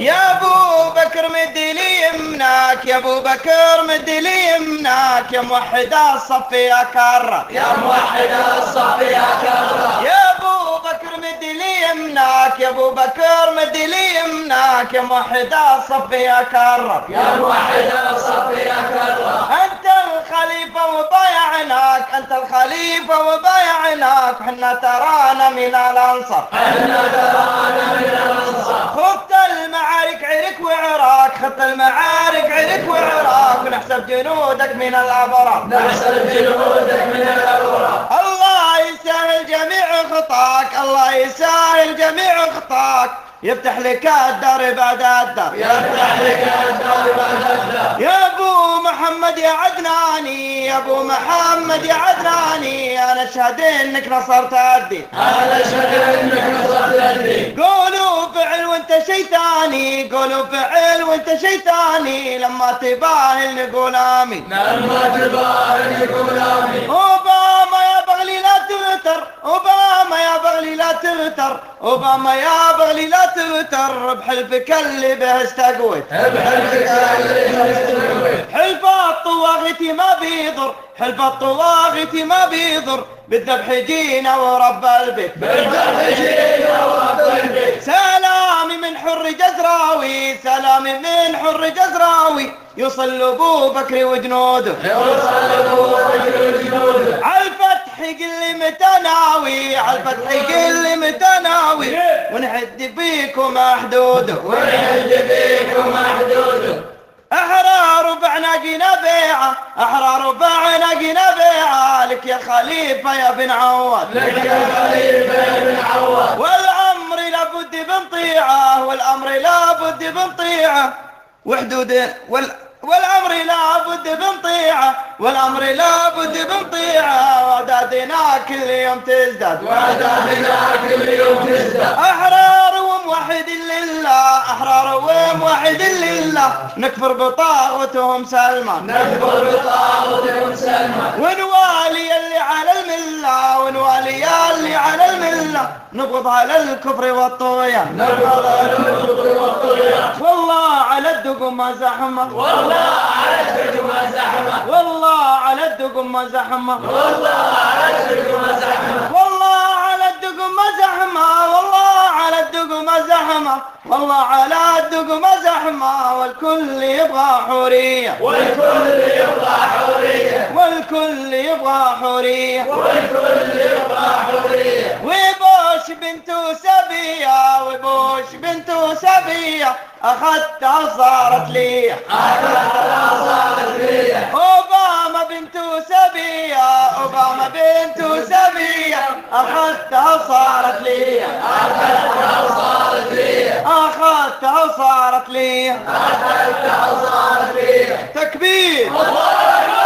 يا أبو بكر مد لي يمناك يا أبو بكر مد لي يمناك يا موحد الصف يا كرة يا موحد الصف يا كرة يا أبو بكر مد لي يمناك يا أبو بكر مد لي يمناك يا موحد الصف يا كرة يا موحد الصف يا كرة أنت الخليفة وبايعناك أنت الخليفة وبايعناك حنا ترانا من الأنصار. حنا ترانا من الأنصار. خذت المعارك عرك وعراك. ونحسب جنودك من الأبرار. نحسب جنودك من الأبرار. الله يسهل جميع خطاك. الله يسهل جميع خطاك. يفتح لك الدار بعد الدار. يفتح لك الدار بعد الدار. يا أبو محمد يا عدناني. يا أبو محمد يا عدناني. أنا أشهد إنك نصرت الدين. أنا فعل وانت شي ثاني لما تباهل نقول امين لما تباهل نقول امين أوباما يا بغلي لا تغتر أوباما يا بغلي لا تغتر أوباما يا بغلي لا تغتر. بحلفك اللي به استقويت. بحلفك اللي استقويت. حلف الطواغيت ما بيضر حلف الطواغيت ما بيضر. بالذبح جينا ورب البيت. بالذبح جينا ورب سلامي من حر جزراوي يوصل أبو بكر وجنوده. يوصل ابو بكر وجنوده على الفتح قل متناوي على الفتح قل متناوي ونحد بيكم حدوده ونحد بيكم حدوده احرار بعناقنا بيعة أحرار بعناقنا بيعة. لك يا خليفة يا بن عواد لك يا خليفه يا بن عواد والأمر لابد بنطيعه والأمر لابد بنطيعه وحدود وال والأمر لابد بنطيعه والأمر لابد بنطيعه وأعدادنا كل يوم تزداد. وأعدادنا كل يوم تزداد. أحرار وموحد لله أحرار وموحد لله. نكفر بطاغوتهم سلمان. نكفر بطاغوتهم سلمان. ونوالي اللي على المله ونوالي نبغض على الكفر والطغيان. نبغض على الكفر والطغيان. والله على الدقم زحمة. والله على الدقم زحمة. والله على الدقم زحمة. والله على الدقم زحمة. والله على الدقم زحمة. والله على الدقم زحمة. والله على الدقم زحمة. والكل يبغى حورية. والكل يبغى حريه والكل يبغى حورية. والكل يبغى حريه بنت سبية وبوش بنت سبية أخذتها صارت لي أخذتها صارت لي أوباما بنت سبية أوباما بنت سبية أخذتها صارت لي أخذتها صارت لي أخذتها صارت لي أخذتها صارت لي تكبير. الله